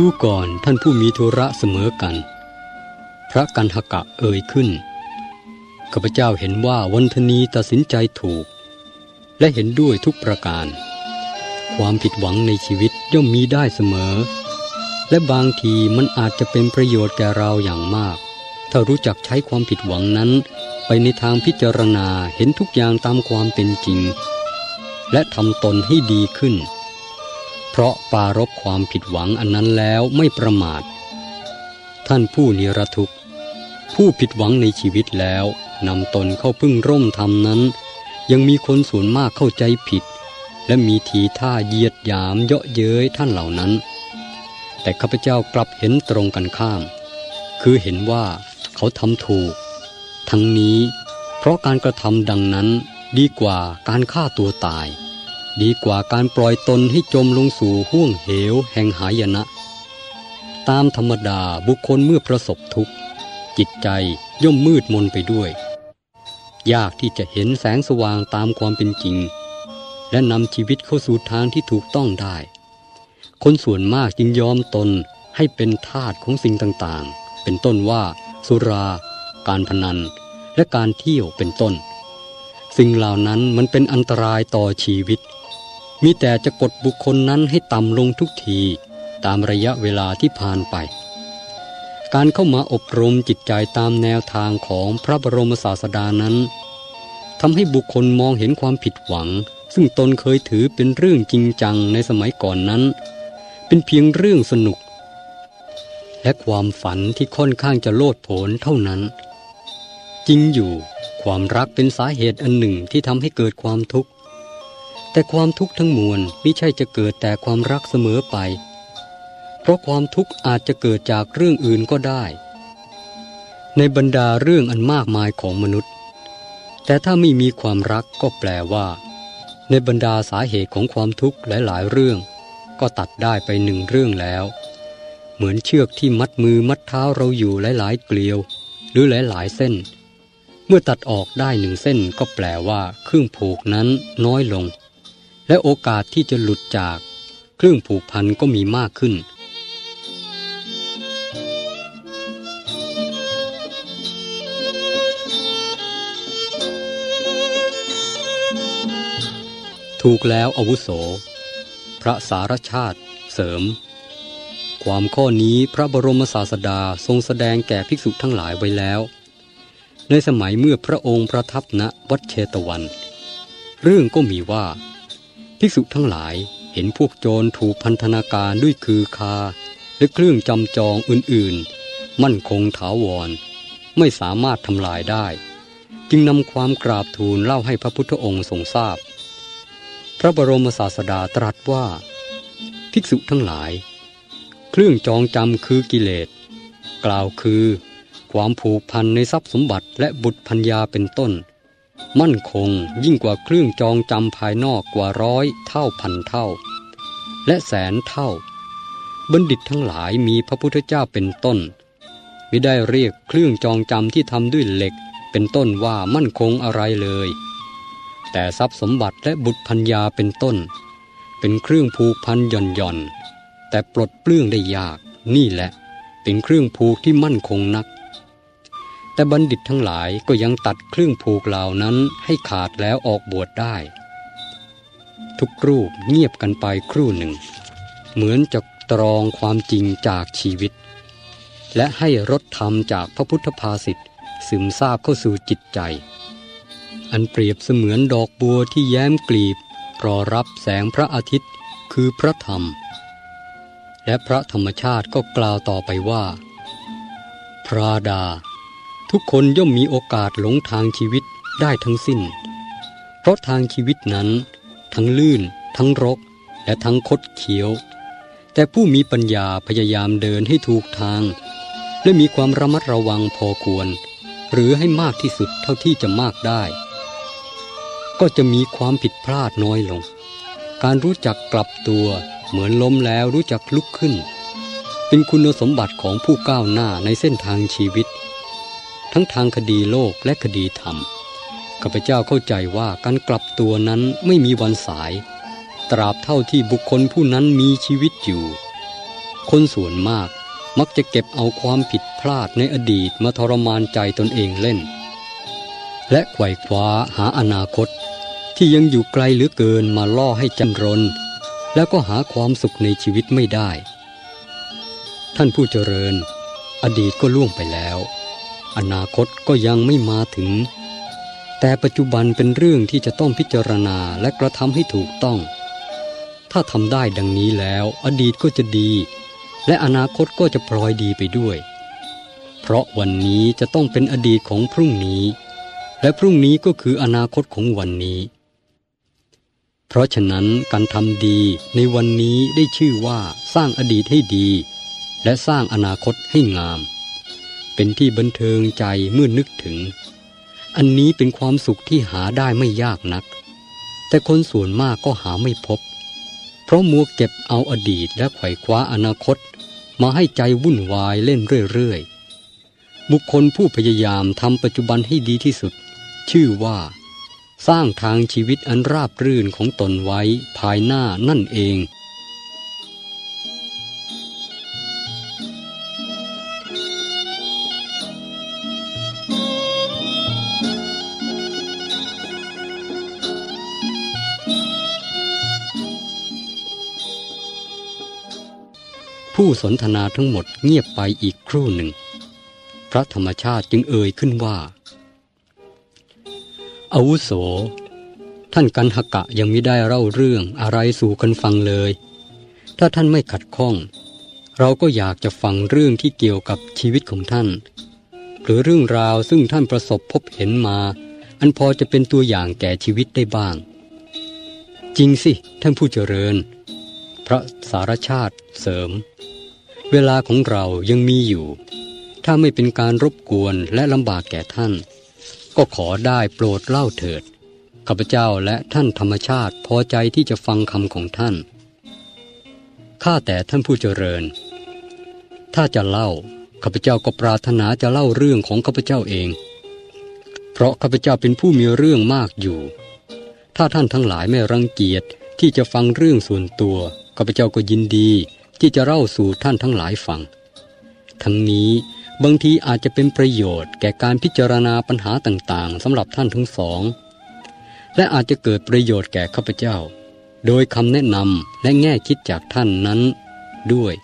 ดูก่อนท่านผู้มีธุระเสมอกัน พระกันหกะเอ่ยขึ้นข้าพเจ้าเห็นว่าวันทนีตัดสินใจถูก และเห็นด้วยทุกประการ ความผิดหวังในชีวิตย่อมมีได้เสมอ และบางทีมันอาจจะเป็นประโยชน์แก่เราอย่างมาก ถ้ารู้จักใช้ความผิดหวังนั้น ไปในทางพิจารณาเห็นทุกอย่างตามความเป็นจริง และทำตนให้ดีขึ้น เพราะปารบความผิดหวังอันนั้นแล้วไม่ประมาท ท่านผู้นิรทุกข์ ผู้ผิดหวังในชีวิตแล้วนำตนเข้าพึ่งร่มธรรมนั้น ยังมีคนส่วนมากเข้าใจผิด และมีทีท่าเยียดยามเยาะเย้ยท่านเหล่านั้น แต่ข้าพเจ้ากลับเห็นตรงกันข้าม คือเห็นว่าเขาทำถูก ทั้งนี้เพราะการกระทำดังนั้นดีกว่าการฆ่าตัวตาย ดีกว่าการปล่อยตนให้จมลงสู่ห้วงเหวแห่งหายนะ ตามธรรมดาบุคคลเมื่อประสบทุกข์ จิตใจย่อมมืดมนไปด้วย ยากที่จะเห็นแสงสว่างตามความเป็นจริง และนำชีวิตเข้าสู่ทางที่ถูกต้องได้ คนส่วนมากจึงยอมตนให้เป็นทาสของสิ่งต่างๆ เป็นต้นว่า สุรา การพนัน และการเที่ยวเป็นต้น สิ่งเหล่านั้นมันเป็นอันตรายต่อชีวิต มีแต่จะกดบุคคลนั้นให้ต่ำลงทุกทีตามระยะเวลาที่ผ่านไป การเข้ามาอบรมจิตใจตามแนวทางของพระบรมศาสดานั้นทำให้บุคคลมองเห็นความผิดหวัง ซึ่งตนเคยถือเป็นเรื่องจริงจังในสมัยก่อนนั้น เป็นเพียงเรื่องสนุก และความฝันที่ค่อนข้างจะโลดโผนเท่านั้น จริงอยู่ ความรักเป็นสาเหตุอันหนึ่งที่ทำให้เกิดความทุกข์ แต่ความทุกข์ทั้งมวลไม่ใช่จะเกิดแต่ความรักเสมอไป เพราะความทุกข์อาจจะเกิดจากเรื่องอื่นก็ได้ ในบรรดาเรื่องอันมากมายของมนุษย์ แต่ถ้าไม่มีความรักก็แปลว่า ในบรรดาสาเหตุของความทุกข์หลายๆเรื่อง ก็ตัดได้ไปหนึ่งเรื่องแล้ว เหมือนเชือกที่มัดมือมัดเท้าเราอยู่หลายๆเกลียว หรือหลายๆเส้น เมื่อตัดออกได้หนึ่งเส้นก็แปลว่าเครื่องผูกนั้นน้อยลง และโอกาสที่จะหลุดจากเครื่องผูกพันก็มีมากขึ้น ถูกแล้วอาวุโส พระสารชาติ เสริม ความข้อนี้พระบรมศาสดาทรงแสดงแก่ภิกษุทั้งหลายไว้แล้ว ในสมัยเมื่อพระองค์ประทับณวัดเชตวัน เรื่องก็มีว่า ภิกษุทั้งหลายเห็นพวกโจรถูกพันธนาการด้วยคือคา และเครื่องจำจองอื่นๆ มั่นคงถาวร ไม่สามารถทำลายได้ จึงนำความกราบทูลเล่าให้พระพุทธองค์ทรงทราบพระบรมศาสดาตรัสว่า ภิกษุทั้งหลาย เครื่องจองจำคือกิเลส กล่าวคือ ความผูกพันในทรัพย์สมบัติและบุตรพัญญาเป็นต้น มั่นคงยิ่งกว่าเครื่องจองจำภายนอกกว่าร้อยเท่าพันเท่า และแสนเท่า บัณฑิตทั้งหลายมีพระพุทธเจ้าเป็นต้นไม่ได้เรียกเครื่องจองจำที่ทำด้วยเหล็กเป็นต้นว่ามั่นคงอะไรเลย แต่ทรัพย์สมบัติและบุตรพัญญาเป็นต้น เป็นเครื่องผูกพันหย่อนหย่อนแต่ปลดเปลื้องได้ยากนี่แหละ เป็นเครื่องผูกที่มั่นคงนัก แต่บัณฑิตทั้งหลายก็ยังตัดเครื่องผูกเหล่านั้นให้ขาดแล้วออกบวชได้ ทุกรูปเงียบกันไปครู่หนึ่ง เหมือนจะตรองความจริงจากชีวิต และให้รสธรรมจากพระพุทธภาษิตซึมซาบเข้าสู่จิตใจ อันเปรียบเสมือนดอกบัวที่แย้มกลีบ รอรับแสงพระอาทิตย์คือพระธรรม และพระธรรมชาติก็กล่าวต่อไปว่า พระดา ทุกคนย่อมมีโอกาสหลงทางชีวิตได้ทั้งสิ้น เพราะทางชีวิตนั้น ทั้งลื่น ทั้งรก และทั้งคดเคี้ยว แต่ผู้มีปัญญาพยายามเดินให้ถูกทาง และมีความระมัดระวังพอควร หรือให้มากที่สุดเท่าที่จะมากได้ ก็จะมีความผิดพลาดน้อยลง การรู้จักกลับตัวเหมือนล้มแล้วรู้จักลุกขึ้น เป็นคุณสมบัติของผู้ก้าวหน้าในเส้นทางชีวิต ทั้งทางคดีโลกและคดีธรรมข้าพเจ้าเข้าใจว่าการกลับตัวนั้นไม่มีวันสาย ตราบเท่าที่บุคคลผู้นั้นมีชีวิตอยู่ คนส่วนมากมักจะเก็บเอาความผิดพลาดในอดีตมาทรมานใจตนเองเล่น และไขว่คว้าหาอนาคต ที่ยังอยู่ไกลเหลือเกินมาล่อให้จำรน แล้วก็หาความสุขในชีวิตไม่ได้ ท่านผู้เจริญ อดีตก็ล่วงไปแล้ว อนาคตก็ยังไม่มาถึง แต่ปัจจุบันเป็นเรื่องที่จะต้องพิจารณาและกระทำให้ถูกต้อง ถ้าทำได้ดังนี้แล้วอดีตก็จะดี และอนาคตก็จะพลอยดีไปด้วย เพราะวันนี้จะต้องเป็นอดีตของพรุ่งนี้ และพรุ่งนี้ก็คืออนาคตของวันนี้ เพราะฉะนั้นการทำดีในวันนี้ได้ชื่อว่าสร้างอดีตให้ดี และสร้างอนาคตให้งาม เป็นที่บันเทิงใจเมื่อนึกถึง อันนี้เป็นความสุขที่หาได้ไม่ยากนัก แต่คนส่วนมากก็หาไม่พบ เพราะมัวเก็บเอาอดีตและไขว่คว้าอนาคต มาให้ใจวุ่นวายเล่นเรื่อยๆ บุคคลผู้พยายามทำปัจจุบันให้ดีที่สุด ชื่อว่า สร้างทางชีวิตอันราบรื่นของตนไว้ภายหน้านั่นเอง ผู้สนทนาทั้งหมดเงียบไปอีกครู่หนึ่ง พระธรรมชาติจึงเอ่ยขึ้นว่าอาวุโส ท่านกันหกะยังไม่ได้เล่าเรื่องอะไรสู่กันฟังเลย ถ้าท่านไม่ขัดข้อง เราก็อยากจะฟังเรื่องที่เกี่ยวกับชีวิตของท่าน หรือเรื่องราวซึ่งท่านประสบพบเห็นมา อันพอจะเป็นตัวอย่างแก่ชีวิตได้บ้าง จริงสิ ท่านผู้เจริญ พระสารชาติเสริม เวลาของเรายังมีอยู่ ถ้าไม่เป็นการรบกวนและลำบากแก่ท่าน ก็ขอได้โปรดเล่าเถิดข้าพเจ้าและท่านธรรมชาติพอใจที่จะฟังคำของท่านข้าแต่ท่านผู้เจริญ ถ้าจะเล่าข้าพเจ้าก็ปรารถนาจะเล่าเรื่องของข้าพเจ้าเอง เพราะข้าพเจ้าเป็นผู้มีเรื่องมากอยู่ ถ้าท่านทั้งหลายไม่รังเกียจที่จะฟังเรื่องส่วนตัวข้าพเจ้าก็ยินดี ที่จะเล่าสู่ท่านทั้งหลายฟัง ทั้งนี้บางทีอาจจะเป็นประโยชน์แก่การพิจารณาปัญหาต่างๆสำหรับท่านทั้งสอง และอาจจะเกิดประโยชน์แก่ข้าพเจ้า โดยคำแนะนำและแง่คิดจากท่านนั้นด้วย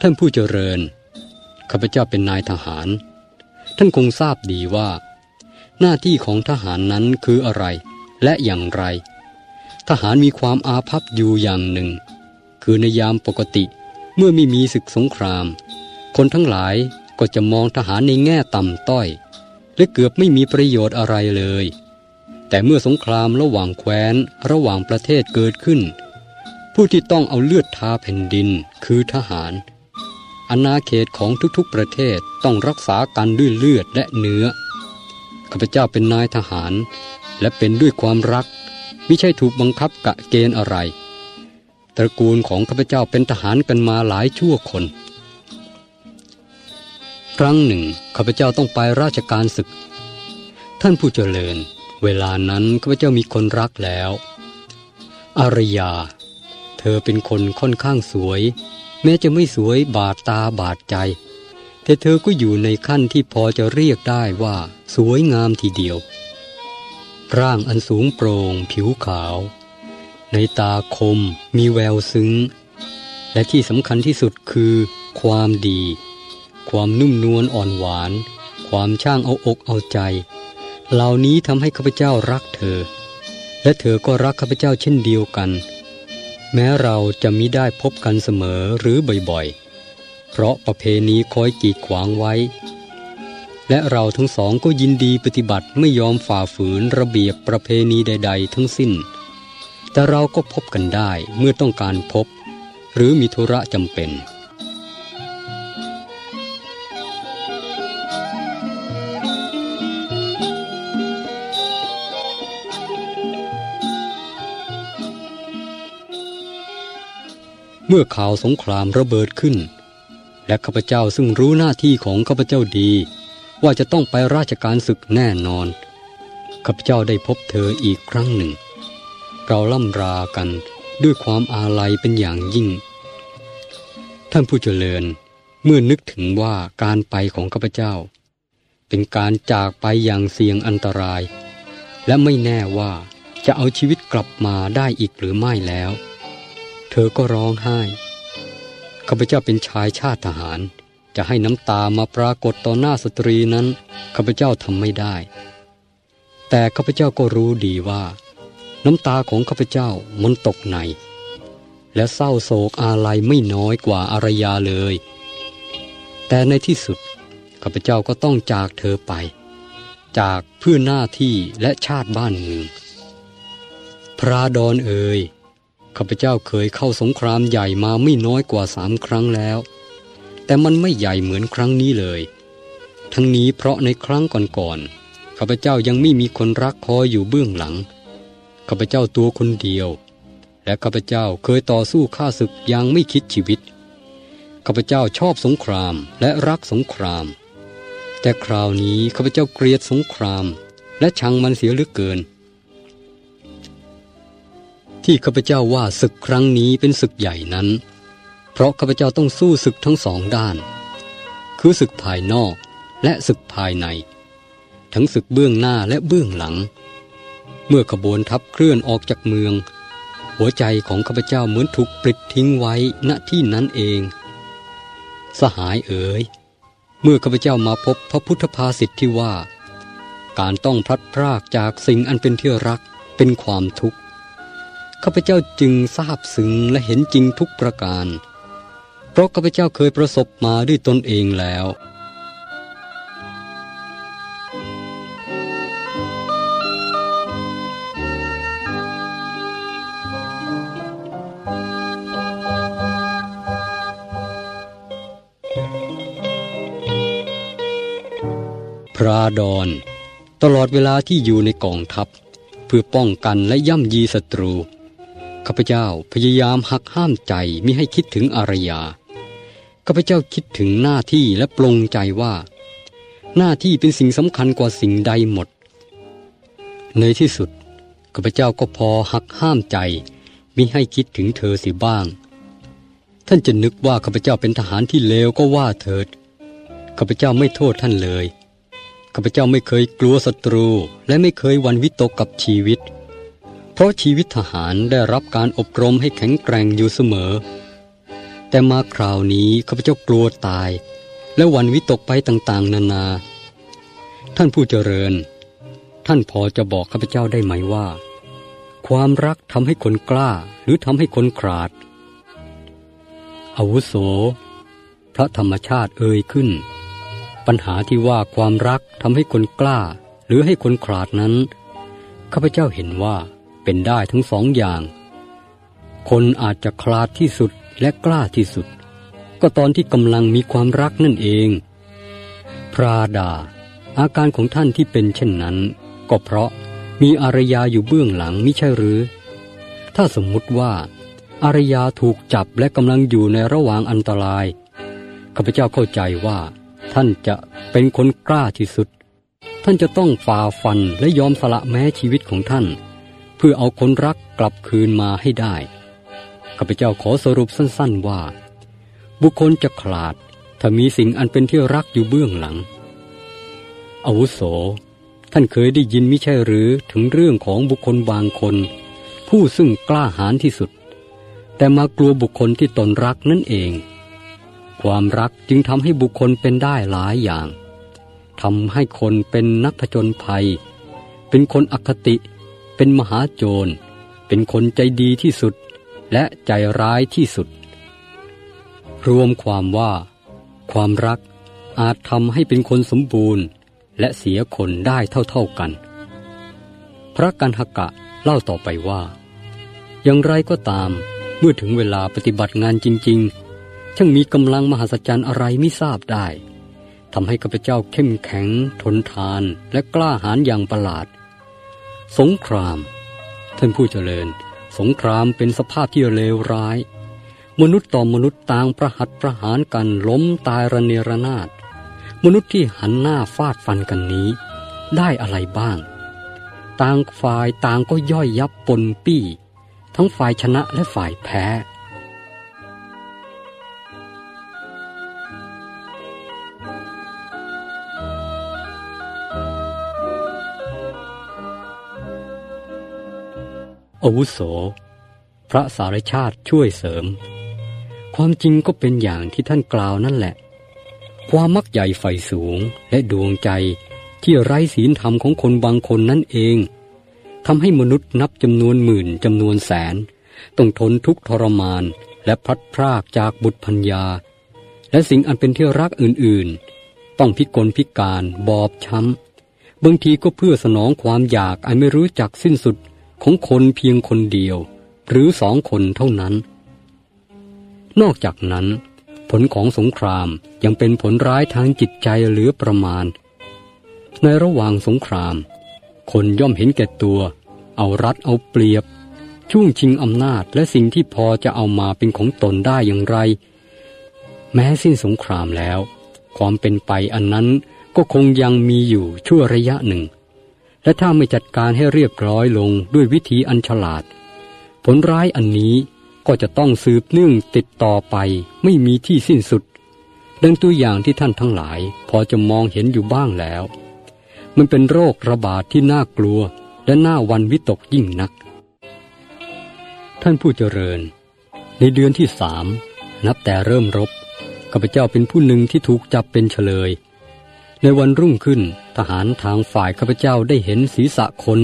ท่านผู้เจริญข้าพเจ้าเป็นนายทหาร ท่านคงทราบดีว่า หน้าที่ของทหารนั้นคืออะไร และอย่างไร ทหารมีความอาภัพอยู่อย่างหนึ่ง คือในยามปกติเมื่อไม่มีศึกสงคราม คนทั้งหลายก็จะมองทหารในแง่ต่ำต้อย และเกือบไม่มีประโยชน์อะไรเลย แต่เมื่อสงครามระหว่างแคว้นระหว่างประเทศเกิดขึ้น ผู้ที่ต้องเอาเลือดทาแผ่นดินคือทหารอาณาเขตของทุกๆประเทศต้องรักษากันด้วยเลือดและเนื้อข้าพเจ้าเป็นนายทหาร และเป็นด้วยความรัก ไม่ใช่ถูกบังคับกะเกณฑ์อะไร ตระกูลของข้าพเจ้าเป็นทหารกันมาหลายชั่วคน ครั้งหนึ่งข้าพเจ้าต้องไปราชการศึก ท่านผู้เจริญ เวลานั้นข้าพเจ้ามีคนรักแล้ว อารยา เธอเป็นคนค่อนข้างสวย แม้จะไม่สวยบาดตาบาดใจ แต่เธอก็อยู่ในขั้นที่พอจะเรียกได้ว่าสวยงามทีเดียว ร่างอันสูงโปร่งผิวขาว ในตาคมมีแววซึ้ง และที่สำคัญที่สุดคือ ความดี ความนุ่มนวลอ่อนหวาน ความช่างเอาอกเอาใจ เหล่านี้ทำให้ข้าพเจ้ารักเธอ และเธอก็รักข้าพเจ้าเช่นเดียวกัน แม้เราจะมิได้พบกันเสมอหรือบ่อยๆ เพราะประเพณีคอยกีดขวางไว้ และเราทั้งสองก็ยินดีปฏิบัติไม่ยอมฝ่าฝืนระเบียบประเพณีใด ๆ ทั้งสิ้น แต่เราก็พบกันได้เมื่อต้องการพบ หรือมีธุระจำเป็นเมื่อข่าวสงครามระเบิดขึ้น และข้าพเจ้าซึ่งรู้หน้าที่ของข้าพเจ้าดี ว่าจะต้องไปราชการศึกแน่นอน ข้าพเจ้าได้พบเธออีกครั้งหนึ่ง เราล่ำรากันด้วยความอาลัยเป็นอย่างยิ่ง ท่านผู้เจริญเมื่อนึกถึงว่าการไปของข้าพเจ้า เป็นการจากไปอย่างเสี่ยงอันตราย และไม่แน่ว่าจะเอาชีวิตกลับมาได้อีกหรือไม่แล้ว เธอก็ร้องไห้ข้าพเจ้าเป็นชายชาติทหาร จะให้น้ำตามาปรากฏต่อหน้าสตรีนั้นข้าพเจ้าทำไม่ได้ แต่ข้าพเจ้าก็รู้ดีว่า น้ำตาของข้าพเจ้ามันตกใน และเศร้าโศกอาลัยไม่น้อยกว่าอารยาเลย แต่ในที่สุดข้าพเจ้าก็ต้องจากเธอไป จากเพื่อหน้าที่และชาติบ้านเมือง พระดอนเอ่ยข้าพเจ้าเคยเข้าสงครามใหญ่มาไม่น้อยกว่าสามครั้งแล้ว แต่มันไม่ใหญ่เหมือนครั้งนี้เลย ทั้งนี้เพราะในครั้งก่อนๆข้าพเจ้ายังไม่มีคนรักคอยอยู่เบื้องหลัง ข้าพเจ้าตัวคนเดียว และข้าพเจ้าเคยต่อสู้ข้าศึกอย่างไม่คิดชีวิตข้าพเจ้าชอบสงครามและรักสงคราม แต่คราวนี้ข้าพเจ้าเกลียดสงคราม และชังมันเสียเหลือเกิน ที่ข้าพเจ้าว่าศึกครั้งนี้เป็นศึกใหญ่นั้น เพราะข้าพเจ้าต้องสู้ศึกทั้งสองด้าน คือศึกภายนอกและศึกภายใน ทั้งศึกเบื้องหน้าและเบื้องหลัง เมื่อขบวนทัพเคลื่อนออกจากเมือง หัวใจของข้าพเจ้าเหมือนถูกปลิดทิ้งไว้ณที่นั้นเอง สหายเอ๋ยเมื่อข้าพเจ้ามาพบพระพุทธภาษิตที่ว่า การต้องพลัดพรากจากสิ่งอันเป็นที่รักเป็นความทุกข์ข้าพเจ้าจึงทราบซึ้งและเห็นจริงทุกประการ เพราะข้าพเจ้าเคยประสบมาด้วยตนเองแล้ว พระดอนตลอดเวลาที่อยู่ในกองทัพ เพื่อป้องกันและย่ำยีศัตรู ข้าพเจ้าพยายามหักห้ามใจมิให้คิดถึงอารยา ข้าพเจ้าคิดถึงหน้าที่และปลงใจว่า หน้าที่เป็นสิ่งสำคัญกว่าสิ่งใดหมด ในที่สุดข้าพเจ้าก็พอหักห้ามใจมิให้คิดถึงเธอสิบ้าง ท่านจะนึกว่าข้าพเจ้าเป็นทหารที่เลวก็ว่าเถิดข้าพเจ้าไม่โทษท่านเลย ข้าพเจ้าไม่เคยกลัวศัตรูและไม่เคยวันวิตกกับชีวิต เพราะชีวิตทหารได้รับการอบรมให้แข็งแกร่งอยู่เสมอ แต่มาคราวนี้ข้าพเจ้ากลัวตาย และวันวิตกไปต่างๆ นานา ท่านผู้เจริญ ท่านพอจะบอกข้าพเจ้าได้ไหมว่า ความรักทำให้คนกล้าหรือทำให้คนขาดอาวุโส พระธรรมชาติเอ่ยขึ้น ปัญหาที่ว่าความรักทำให้คนกล้า หรือให้คนขาดนั้นข้าพเจ้าเห็นว่าเป็นได้ทั้งสองอย่าง คนอาจจะคลาดที่สุดและกล้าที่สุด ก็ตอนที่กำลังมีความรักนั่นเอง พระดา อาการของท่านที่เป็นเช่นนั้น ก็เพราะมีอารยาอยู่เบื้องหลังมิใช่หรือ ถ้าสมมุติว่า อารยาถูกจับและกำลังอยู่ในระหว่างอันตรายข้าพเจ้าเข้าใจว่า ท่านจะเป็นคนกล้าที่สุด ท่านจะต้องฝ่าฟันและยอมสละแม้ชีวิตของท่าน เพื่อเอาคนรักกลับคืนมาให้ได้ข้าพเจ้าขอสรุปสั้นๆว่า บุคคลจะขลาด ถ้ามีสิ่งอันเป็นที่รักอยู่เบื้องหลัง อาวุโส ท่านเคยได้ยินมิใช่หรือถึงเรื่องของบุคคลบางคน ผู้ซึ่งกล้าหาญที่สุด แต่มากลัวบุคคลที่ตนรักนั่นเอง ความรักจึงทำให้บุคคลเป็นได้หลายอย่างทำให้คนเป็นนักผจญภัย เป็นคนอคติ เป็นมหาโจร เป็นคนใจดีที่สุด และใจร้ายที่สุด รวมความว่า ความรักอาจทำให้เป็นคนสมบูรณ์ และเสียคนได้เท่าๆกัน พระกันหกะเล่าต่อไปว่า อย่างไรก็ตามเมื่อถึงเวลาปฏิบัติงานจริง ๆ ช่างมีกำลังมหัศจรรย์อะไรไม่ทราบได้ทำให้ข้าพเจ้าเข้มแข็ง ทนทานและกล้าหาญอย่างประหลาด สงคราม ท่านผู้เจริญ สงครามเป็นสภาพที่เลวร้าย มนุษย์ต่อมนุษย์ต่างประหัตประหารกันล้มตายระเนระนาด มนุษย์ที่หันหน้าฟาดฟันกันนี้ ได้อะไรบ้าง ต่างฝ่ายต่างก็ย่อยยับปนปี้ ทั้งฝ่ายชนะและฝ่ายแพ้ อาวุโส พระสารชาติช่วยเสริม ความจริงก็เป็นอย่างที่ท่านกล่าวนั่นแหละ ความมักใหญ่ไฟสูงและดวงใจที่ไร้ศีลธรรมของคนบางคนนั่นเองทำให้มนุษย์นับจำนวนหมื่นจำนวนแสน ต้องทนทุกข์ทรมานและพลัดพรากจากบุตรพัญญา และสิ่งอันเป็นที่รักอื่นๆ ต้องพิกลพิการบอบช้ำบางทีก็เพื่อสนองความอยากอันไม่รู้จักสิ้นสุด ของคนเพียงคนเดียว หรือสองคนเท่านั้น นอกจากนั้น ผลของสงครามยังเป็นผลร้ายทางจิตใจหลือประมาณ ในระหว่างสงคราม คนย่อมเห็นแก่ตัว เอารัดเอาเปรียบ ช่วงชิงอำนาจและสิ่งที่พอจะเอามาเป็นของตนได้อย่างไร แม้สิ้นสงครามแล้ว ความเป็นไปอันนั้นก็คงยังมีอยู่ชั่วระยะหนึ่ง และถ้าไม่จัดการให้เรียบร้อยลงด้วยวิธีอันฉลาด ผลร้ายอันนี้ก็จะต้องสืบเนื่องติดต่อไปไม่มีที่สิ้นสุด ดังตัวอย่างที่ท่านทั้งหลาย พอจะมองเห็นอยู่บ้างแล้ว มันเป็นโรคระบาดทที่น่ากลัวและน่าวันวิตกยิ่งนัก ท่านผู้เจริญ ในเดือนที่สามนับแต่เริ่มรบข้าพเจ้าเป็นผู้หนึ่งที่ถูกจับเป็นเฉลย ในวันรุ่งขึ้นทหารทางฝ่ายข้าพเจ้าได้เห็นศีรษะคน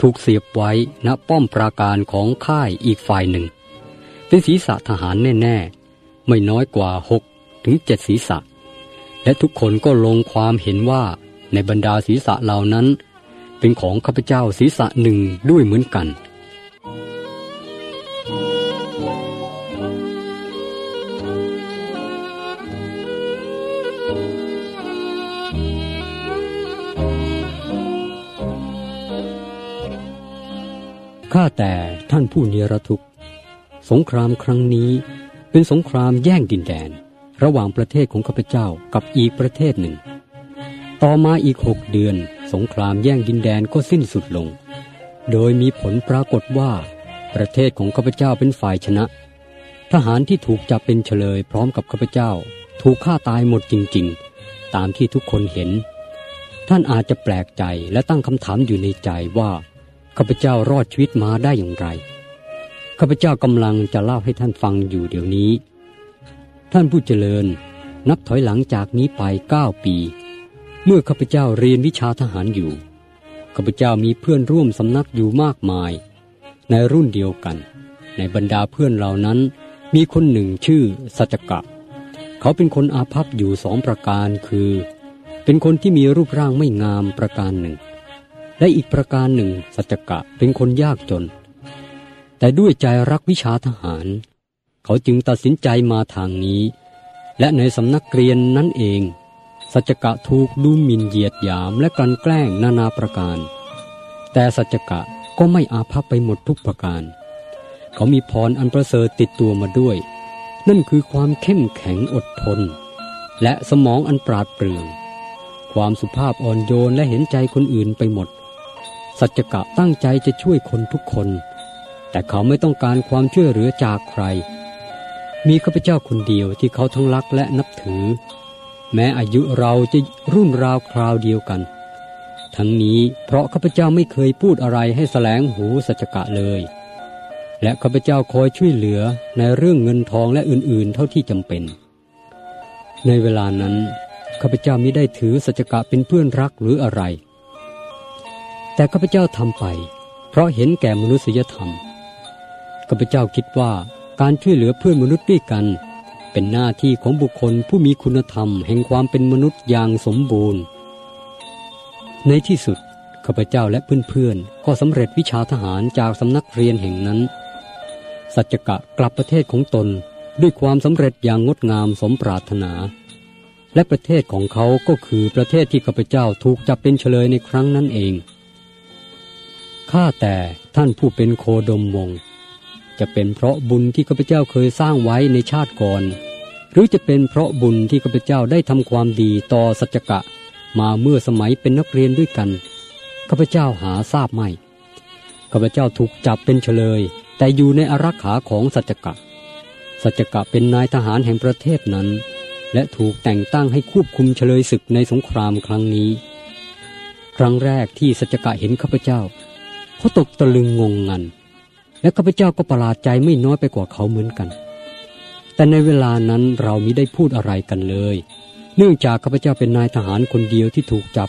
ถูกเสียบไว้ณป้อมปราการของค่ายอีกฝ่ายหนึ่ง เป็นศีรษะทหารแน่ๆ ไม่น้อยกว่าหกถึงเจ็ดศีรษะ และทุกคนก็ลงความเห็นว่าในบรรดาศีรษะเหล่านั้น เป็นของข้าพเจ้าศีรษะหนึ่งด้วยเหมือนกัน ข้าแต่ท่านผู้เนรทุกข์สงครามครั้งนี้เป็นสงครามแย่งดินแดน ระหว่างประเทศของข้าพเจ้ากับอีกประเทศหนึ่ง ต่อมาอีกหกเดือน สงครามแย่งดินแดนก็สิ้นสุดลง โดยมีผลปรากฏว่า ประเทศของข้าพเจ้าเป็นฝ่ายชนะ ทหารที่ถูกจับเป็นเฉลยพร้อมกับข้าพเจ้า ถูกฆ่าตายหมดจริง ๆ ตามที่ทุกคนเห็น ท่านอาจจะแปลกใจและตั้งคำถามอยู่ในใจว่า ข้าพเจ้ารอดชีวิตมาได้อย่างไรข้าพเจ้ากำลังจะเล่าให้ท่านฟังอยู่เดี๋ยวนี้ ท่านผู้เจริญนับถอยหลังจากนี้ไปเก้าปี เมื่อข้าพเจ้าเรียนวิชาทหารอยู่ข้าพเจ้ามีเพื่อนร่วมสำนักอยู่มากมาย ในรุ่นเดียวกัน ในบรรดาเพื่อนเหล่านั้น มีคนหนึ่งชื่อสัจกะเขาเป็นคนอาภัพอยู่สองประการคือ เป็นคนที่มีรูปร่างไม่งามประการหนึ่ง และอีกประการหนึ่ง สัจกะเป็นคนยากจน แต่ด้วยใจรักวิชาทหาร เขาจึงตัดสินใจมาทางนี้ และในสำนักเรียนนั่นเอง สัจกะถูกดูหมิ่นเหยียดหยามและกลั่นแกล้งนานาประการ แต่สัจกะก็ไม่อาภัพไปหมดทุกประการ เขามีพรอันประเสริฐติดตัวมาด้วย นั่นคือความเข้มแข็งอดทน และสมองอันปราดเปรื่อง ความสุภาพอ่อนโยนและเห็นใจคนอื่นไปหมด สัจกะตั้งใจจะช่วยคนทุกคน แต่เขาไม่ต้องการความช่วยเหลือจากใคร มีข้าพเจ้าคนเดียวที่เขาทั้งรักและนับถือ แม้อายุเราจะรุ่นราวคราวเดียวกัน ทั้งนี้เพราะข้าพเจ้าไม่เคยพูดอะไรให้แสลงหูสัจกะเลย และข้าพเจ้าคอยช่วยเหลือในเรื่องเงินทองและอื่นๆ เท่าที่จำเป็น ในเวลานั้นข้าพเจ้ามิได้ถือสัจกะเป็นเพื่อนรักหรืออะไร แต่ข้าพเจ้าทำไป เพราะเห็นแก่มนุษยธรรมข้าพเจ้าคิดว่าการช่วยเหลือเพื่อนมนุษย์ด้วยกัน เป็นหน้าที่ของบุคคลผู้มีคุณธรรมแห่งความเป็นมนุษย์อย่างสมบูรณ์ ในที่สุดข้าพเจ้าและเพื่อนๆก็สำเร็จวิชาทหารจากสำนักเรียนแห่งนั้น สัจกะกลับประเทศของตนด้วยความสำเร็จอย่างงดงามสมปรารถนา และประเทศของเขาก็คือประเทศที่ข้าพเจ้าถูกจับเป็นเฉลยในครั้งนั้นเอง ข้าแต่ท่านผู้เป็นโคดมวง จะเป็นเพราะบุญที่ข้าพเจ้าเคยสร้างไว้ในชาติก่อน หรือจะเป็นเพราะบุญที่ข้าพเจ้าได้ทำความดีต่อสัจกะ มาเมื่อสมัยเป็นนักเรียนด้วยกันข้าพเจ้าหาทราบไม่ข้าพเจ้าถูกจับเป็นเฉลย แต่อยู่ในอารักขาของสัจกะ สัจกะเป็นนายทหารแห่งประเทศนั้น และถูกแต่งตั้งให้ควบคุมเฉลยศึกในสงครามครั้งนี้ ครั้งแรกที่สัจกะเห็นข้าพเจ้า เขาตกตะลึงงงงัน และข้าพเจ้าก็ประหลาดใจไม่น้อยไปกว่าเขาเหมือนกัน แต่ในเวลานั้นเรามิได้พูดอะไรกันเลย เนื่องจากข้าพเจ้าเป็นนายทหารคนเดียวที่ถูกจับ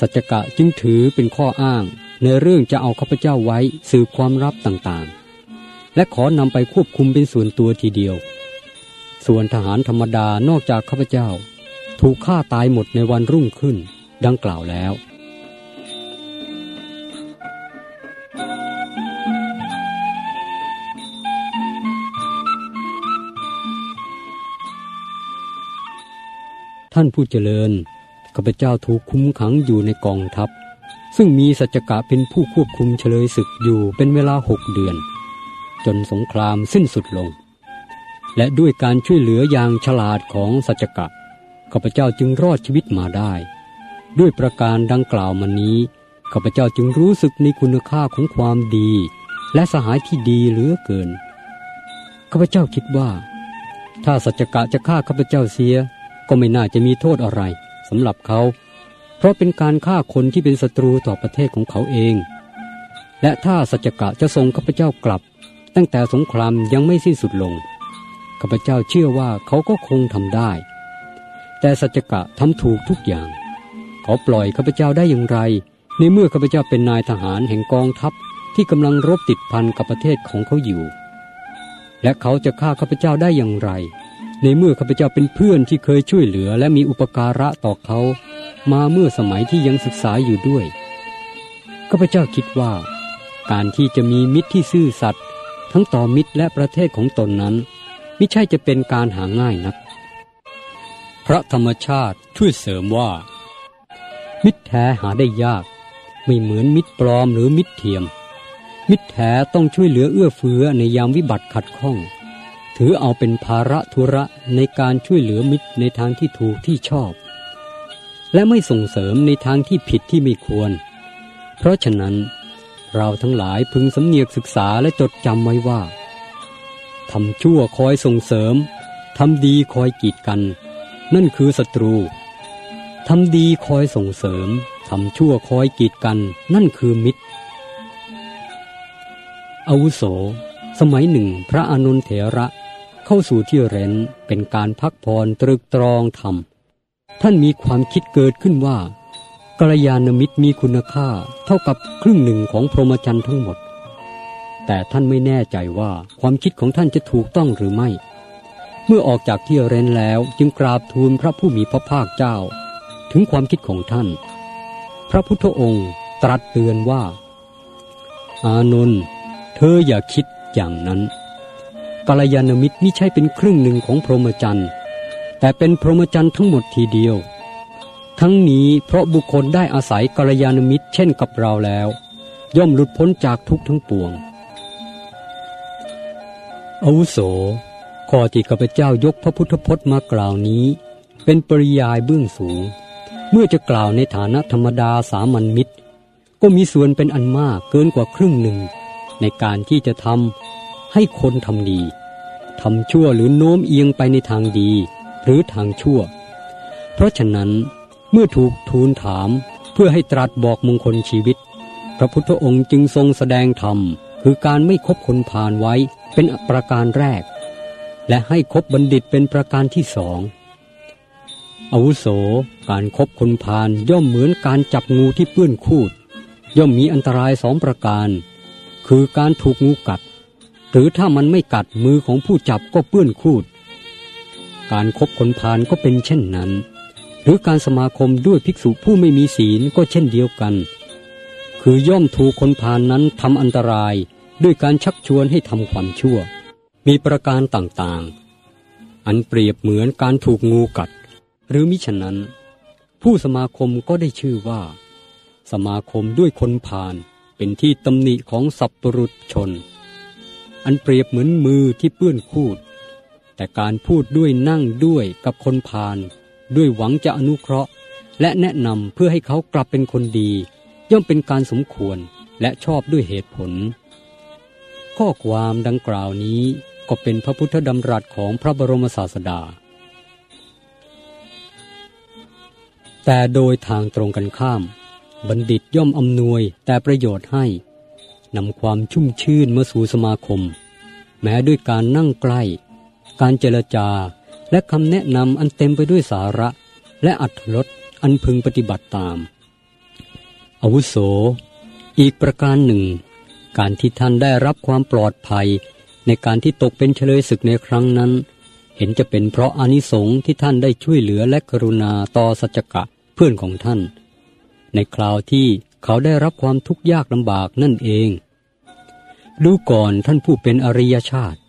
สัจกะจึงถือเป็นข้ออ้าง ในเรื่องจะเอาข้าพเจ้าไว้สืบความลับต่างๆ และขอนำไปควบคุมเป็นส่วนตัวทีเดียว ส่วนทหารธรรมดานอกจากข้าพเจ้า ถูกฆ่าตายหมดในวันรุ่งขึ้น ดังกล่าวแล้ว ท่านผู้เจริญข้าพเจ้าถูกคุมขังอยู่ในกองทัพ ซึ่งมีสัจกะเป็นผู้ควบคุมเฉลยศึกอยู่เป็นเวลาหกเดือน จนสงครามสิ้นสุดลง และด้วยการช่วยเหลืออย่างฉลาดของสัจกะข้าพเจ้าจึงรอดชีวิตมาได้ ด้วยประการดังกล่าวมานี้ข้าพเจ้าจึงรู้สึกในคุณค่าของความดี และสหายที่ดีเหลือเกินข้าพเจ้าคิดว่า ถ้าสัจกะจะฆ่าข้าพเจ้าเสีย ก็ไม่น่าจะมีโทษอะไรสำหรับเขา เพราะเป็นการฆ่าคนที่เป็นศัตรูต่อประเทศของเขาเอง และถ้าสัจกะจะส่งข้าพเจ้ากลับ ตั้งแต่สงครามยังไม่สิ้นสุดลงข้าพเจ้าเชื่อว่าเขาก็คงทำได้ แต่สัจกะทำถูกทุกอย่าง เขาปล่อยข้าพเจ้าได้อย่างไร ในเมื่อข้าพเจ้าเป็นนายทหารแห่งกองทัพที่กำลังรบติดพันกับประเทศของเขาอยู่ และเขาจะฆ่าข้าพเจ้าได้อย่างไร ในเมื่อข้าพเจ้าเป็นเพื่อนที่เคยช่วยเหลือและมีอุปการะต่อเขา มาเมื่อสมัยที่ยังศึกษาอยู่ด้วยข้าพเจ้าคิดว่า การที่จะมีมิตรที่ซื่อสัตย์ทั้งต่อมิตรและประเทศของตนนั้นไม่ใช่จะเป็นการหาง่ายนัก พระธรรมชาติช่วยเสริมว่า มิตรแท้หาได้ยาก ไม่เหมือนมิตรปลอมหรือมิตรเทียม มิตรแท้ต้องช่วยเหลือเอื้อเฟื้อในยามวิบัติขัดข้อง ถือเอาเป็นภาระธุระในการช่วยเหลือมิตรในทางที่ถูกที่ชอบ และไม่ส่งเสริมในทางที่ผิดที่ไม่ควร เพราะฉะนั้น เราทั้งหลายพึงสำเนียกศึกษาและจดจำไว้ว่าทำชั่วคอยส่งเสริมทำดีคอยกีดกัน นั่นคือศัตรูทำดีคอยส่งเสริมทำชั่วคอยกีดกัน นั่นคือมิตรอาวุโส สมัยหนึ่ง พระอนุนเถระ เข้าสู่ที่เร้นเป็นการพักผ่อนตรึกตรองธรรม ท่านมีความคิดเกิดขึ้นว่ากัลยาณมิตรมีคุณค่าเท่ากับครึ่งหนึ่งของพรหมจรรย์ทั้งหมด แต่ท่านไม่แน่ใจว่าความคิดของท่านจะถูกต้องหรือไม่ เมื่อออกจากที่เร้นแล้วจึงกราบทูลพระผู้มีพระภาคเจ้า ถึงความคิดของท่าน พระพุทธองค์ตรัสเตือนว่า อานนท์เธออย่าคิดอย่างนั้น กัลยาณมิตรไม่ใช่เป็นครึ่งหนึ่งของพรหมจรรย์ แต่เป็นพรหมจรรย์ทั้งหมดทีเดียว ทั้งนี้เพราะบุคคลได้อาศัยกัลยาณมิตรเช่นกับเราแล้ว ย่อมหลุดพ้นจากทุกทั้งปวงอาวุโสข้อที่ข้าพเจ้ายกพระพุทธพจน์มากล่าวนี้ เป็นปริยายเบื้องสูง เมื่อจะกล่าวในฐานะธรรมดาสามัญมิตร ก็มีส่วนเป็นอันมากเกินกว่าครึ่งหนึ่ง ในการที่จะทำให้คนทำดี ทำชั่วหรือโน้มเอียงไปในทางดี หรือทางชั่ว เพราะฉะนั้นเมื่อถูกทูลถามเพื่อให้ตรัสบอกมงคลชีวิต พระพุทธองค์จึงทรงแสดงธรรม คือการไม่คบคนผ่านไว้เป็นประการแรก และให้คบบัณฑิตเป็นประการที่สองอาวุโสการครบคนพาลย่อมเหมือนการจับงูที่เปื้อนคูด ย่อมมีอันตรายสองประการ คือการถูกงูกัด หรือถ้ามันไม่กัดมือของผู้จับก็เปื้อนคูด การครบคนพานก็เป็นเช่นนั้น หรือการสมาคมด้วยภิกษุผู้ไม่มีศีลก็เช่นเดียวกัน คือย่อมถูกคนพานนั้นทำอันตรายด้วยการชักชวนให้ทำความชั่ว มีประการต่างๆ อันเปรียบเหมือนการถูกงูกัด หรือมิฉะนั้น ผู้สมาคมก็ได้ชื่อว่า สมาคมด้วยคนพานเป็นที่ตำหนิของสัพปรุษชน อันเปรียบเหมือนมือที่เปื้อนคูด แต่การพูดด้วยนั่งด้วยกับคนพาลด้วยหวังจะอนุเคราะห์ และแนะนำเพื่อให้เขากลับเป็นคนดี ย่อมเป็นการสมควรและชอบด้วยเหตุผล ข้อความดังกล่าวนี้ก็เป็นพระพุทธดำรัสของพระบรมศาสดา แต่โดยทางตรงกันข้าม บัณฑิตย่อมอำนวยแต่ประโยชน์ให้ นำความชุ่มชื่นมาสู่สมาคม แม้ด้วยการนั่งใกล้ การเจรจาและคำแนะนำอันเต็มไปด้วยสาระ และอัตรสอันพึงปฏิบัติตาม อาวุโส อีกประการหนึ่ง การที่ท่านได้รับความปลอดภัย ในการที่ตกเป็นเฉลยศึกในครั้งนั้น เห็นจะเป็นเพราะอานิสงส์ที่ท่านได้ช่วยเหลือและกรุณาต่อสัจกะเพื่อนของท่าน ในคราวที่ เขาได้รับความทุกข์ยากลำบากนั่นเอง ดูก่อนท่านผู้เป็นอริยชาติ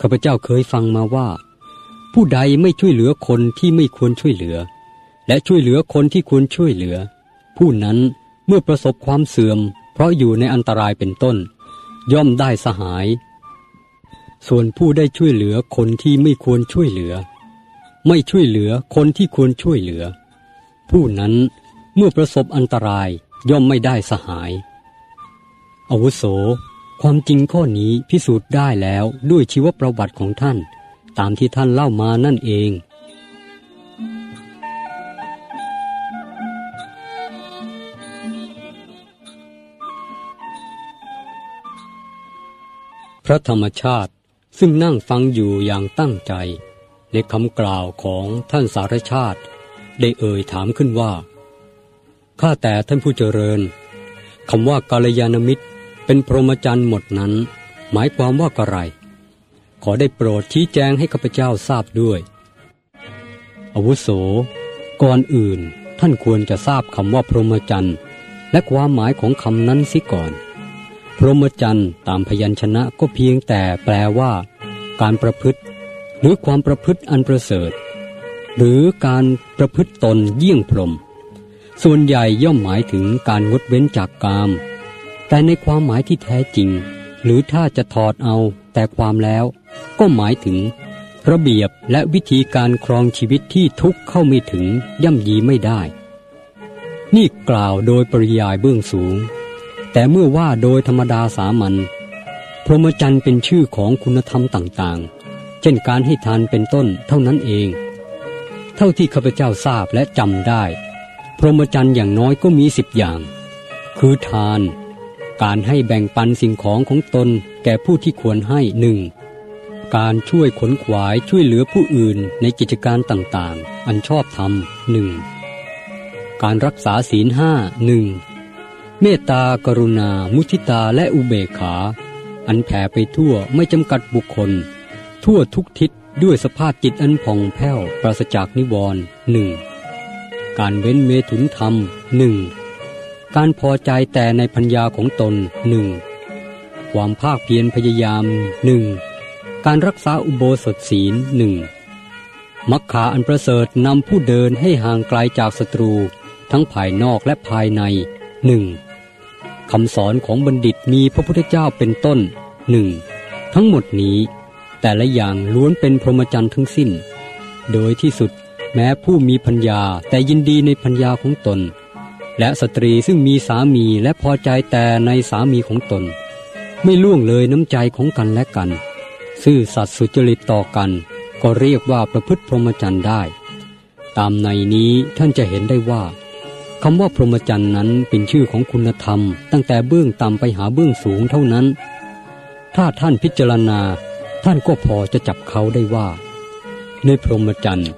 ข้าพเจ้าเคยฟังมาว่า ผู้ใดไม่ช่วยเหลือคนที่ไม่ควรช่วยเหลือ และช่วยเหลือคนที่ควรช่วยเหลือ ผู้นั้นเมื่อประสบความเสื่อม เพราะอยู่ในอันตรายเป็นต้น ย่อมได้สหาย ส่วนผู้ได้ช่วยเหลือคนที่ไม่ควรช่วยเหลือ ไม่ช่วยเหลือคนที่ควรช่วยเหลือ ผู้นั้นเมื่อประสบอันตราย ย่อมไม่ได้สหาย อาวุโส ความจริงข้อนี้พิสูจน์ได้แล้วด้วยชีวประวัติของท่าน ตามที่ท่านเล่ามานั่นเองพระธรรมชาติซึ่งนั่งฟังอยู่อย่างตั้งใจ ในคำกล่าวของท่านสารชาติ ได้เอ่ยถามขึ้นว่า ข้าแต่ท่านผู้เจริญคำว่ากาลยานมิตร เป็นพรหมจรรย์หมดนั้น หมายความว่ากระไร ขอได้โปรดชี้แจงให้ข้าพเจ้าทราบด้วย อาวุโส ก่อนอื่นท่านควรจะทราบคำว่าพรหมจรรย์และความหมายของคำนั้นสิก่อน พรหมจรรย์ตามพยัญชนะก็เพียงแต่แปลว่า การประพฤติ หรือความประพฤติอันประเสริฐ หรือการประพฤติตนเยี่ยงพรหม ส่วนใหญ่ย่อมหมายถึงการงดเว้นจากกาม แต่ในความหมายที่แท้จริง หรือถ้าจะถอดเอาแต่ความแล้ว ก็หมายถึง ระเบียบและวิธีการครองชีวิตที่ทุกเข้าไม่ถึงย่ำยีไม่ได้ นี่กล่าวโดยปริยายเบื้องสูง แต่เมื่อว่าโดยธรรมดาสามัญพรหมจรรย์เป็นชื่อของคุณธรรมต่างๆ เช่นการให้ทานเป็นต้นเท่านั้นเอง เท่าที่ข้าพเจ้าทราบและจำได้ พรหมจรรย์อย่างน้อยก็มีสิบอย่าง คือทาน การให้แบ่งปันสิ่งของของตนแก่ผู้ที่ควรให้หนึ่งการช่วยขนขวายช่วยเหลือผู้อื่นในกิจการต่างๆ อันชอบธรรมหนึ่งการรักษาศีลห้าหนึ่งเมตตากรุณา มุทิตาและอุเบกขา อันแผ่ไปทั่วไม่จำกัดบุคคล ทั่วทุกทิศด้วยสภาพจิตอันผ่องแผ้วปราศจากนิวรณ์หนึ่ง การเว้นเมถุนธรรมหนึ่งการพอใจแต่ในพัญญาของตนหนึ่งความภาคเพียรพยายามหนึ่งการรักษาอุโบสถศีลหนึ่งมักขาอันประเสริฐนำผู้เดินให้ห่างไกลาจากศัตรู ทั้งภายนอกและภายในหนึ่งคำสอนของบัณฑิตมีพระพุทธเจ้าเป็นต้นหนึ่งทั้งหมดนี้ แต่ละอย่างล้วนเป็นพรหมจรรย์ทั้งสิ้น โดยที่สุด แม้ผู้มีพัญญาแต่ยินดีในพัญญาของตน และสตรีซึ่งมีสามีและพอใจแต่ในสามีของตน ไม่ล่วงเลยน้ำใจของกันและกัน ซื่อสัตย์สุจริตต่อกัน ก็เรียกว่าประพฤติพรหมจรรย์ได้ ตามในนี้ท่านจะเห็นได้ว่าคำว่าพรหมจรรย์นั้นเป็นชื่อของคุณธรรม ตั้งแต่เบื้องต่ำไปหาเบื้องสูงเท่านั้น ถ้าท่านพิจารณา ท่านก็พอจะจับเขาได้ว่า ในพรหมจรรย์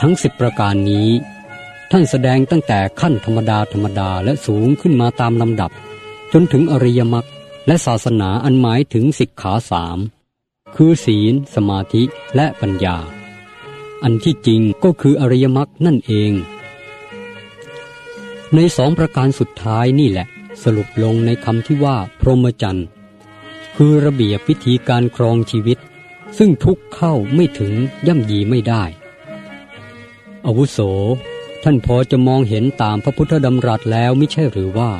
ทั้งสิบประการนี้ ท่านแสดงตั้งแต่ขั้นธรรมดาธรรมดาและสูงขึ้นมาตามลำดับ จนถึงอริยมรรคและศาสนาอันหมายถึงสิกขาสามคือศีล สมาธิและปัญญา อันที่จริงก็คืออริยมรรคนั่นเอง ในสองประการสุดท้ายนี่แหละ สรุปลงในคำที่ว่า พรหมจรรย์คือระเบียบวิธีการครองชีวิต ซึ่งทุกเข้าไม่ถึงย่ำยีไม่ได้ อาวุโส ท่านพอจะมองเห็นตามพระพุทธดำรัสแล้วไม่ใช่หรือว่า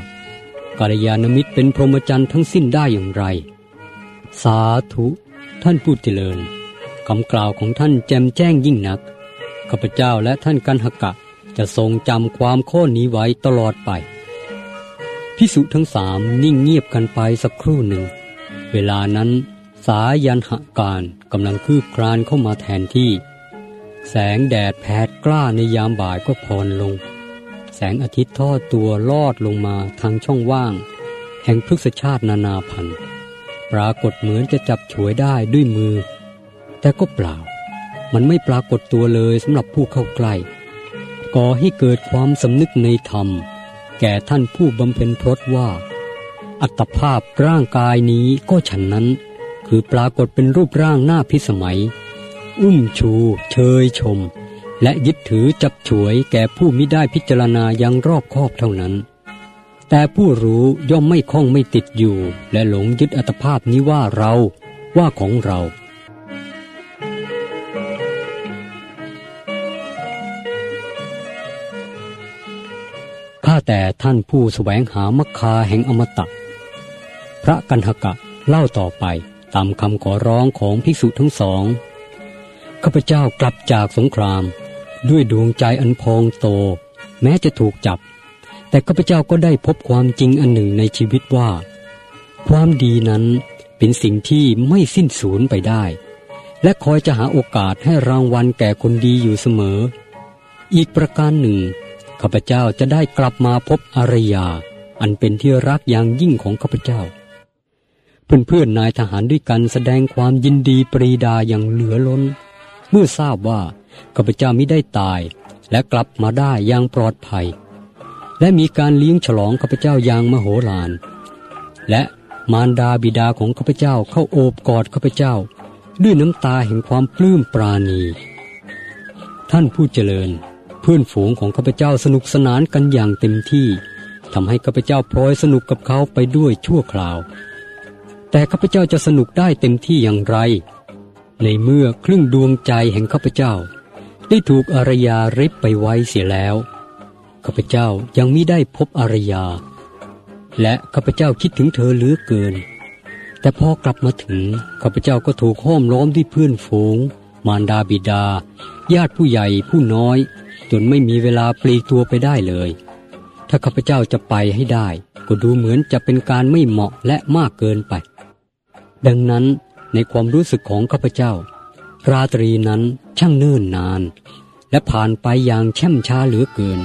กาลยานมิตรเป็นพรหมจรรย์ทั้งสิ้นได้อย่างไร สาธุ ท่านพูดเจริญคำกล่าวของท่านแจ่มแจ้งยิ่งนัก ข้าพเจ้าและท่านกันหกะจะทรงจำความข้อนี้ไว้ตลอดไป พิสุทั้งสามนิ่งเงียบกันไปสักครู่หนึ่ง เวลานั้น สายันหการกำลังคืบคลานเข้ามาแทนที่ แสงแดดแผดกล้าในยามบ่ายก็พรลง แสงอาทิตย์ทอดตัวลอดลงมาทางช่องว่าง แห่งพฤกษชาตินานาพันธุ์ ปรากฏเหมือนจะจับฉวยได้ด้วยมือ แต่ก็เปล่า มันไม่ปรากฏตัวเลยสำหรับผู้เข้าใกล้ ก่อให้เกิดความสำนึกในธรรม แก่ท่านผู้บำเพ็ญพรตว่า อัตภาพร่างกายนี้ก็ฉันนั้น คือปรากฏเป็นรูปร่างหน้าพิสมัย อุ้มชู เชยชม และยึดถือจับฉวยแก่ผู้มิได้พิจารณายังรอบคอบเท่านั้น แต่ผู้รู้ย่อมไม่คล้องไม่ติดอยู่ และหลงยึดอัตภาพนี้ว่าเราว่าของเราข้าแต่ท่านผู้แสวงหามัคคาแห่งอมตะ พระกันหกะเล่าต่อไปตามคำขอร้องของภิกษุทั้งสอง ข้าพเจ้ากลับจากสงคราม ด้วยดวงใจอันพองโต แม้จะถูกจับ แต่ข้าพเจ้าก็ได้พบความจริงอันหนึ่งในชีวิตว่า ความดีนั้นเป็นสิ่งที่ไม่สิ้นสูญไปได้ และคอยจะหาโอกาสให้รางวัลแก่คนดีอยู่เสมอ อีกประการหนึ่งข้าพเจ้าจะได้กลับมาพบอารยา อันเป็นที่รักอย่างยิ่งของข้าพเจ้า เพื่อนๆนายทหารด้วยกันแสดงความยินดีปรีดาอย่างเหลือล้น เมื่อทราบว่าข้าพเจ้ามิได้ตาย และกลับมาได้อย่างปลอดภัย และมีการเลี้ยงฉลองข้าพเจ้าอย่างมโหฬารและมารดาบิดาของข้าพเจ้าเข้าโอบกอดข้าพเจ้า ด้วยน้ำตาแห่งความปลื้มปราณี ท่านผู้เจริญ เพื่อนฝูงของข้าพเจ้าสนุกสนานกันอย่างเต็มที่ทำให้ข้าพเจ้าพลอยสนุกกับเขาไปด้วยชั่วคราว แต่ข้าพเจ้าจะสนุกได้เต็มที่อย่างไร ในเมื่อครึ่งดวงใจแห่งข้าพเจ้า ได้ถูกอารยาริบไปไว้เสียแล้วข้าพเจ้ายังมิได้พบอารยา และข้าพเจ้าคิดถึงเธอเหลือเกิน แต่พอกลับมาถึงข้าพเจ้าก็ถูกห้อมล้อมด้วยเพื่อนฝูง มารดาบิดา ญาติผู้ใหญ่ผู้น้อย จนไม่มีเวลาปลีกตัวไปได้เลย ถ้าข้าพเจ้าจะไปให้ได้ ก็ดูเหมือนจะเป็นการไม่เหมาะและมากเกินไป ดังนั้น ในความรู้สึกของข้าพเจ้า ราตรีนั้นช่างเนิ่นนาน และผ่านไปอย่างแช่มช้าเหลือเกิน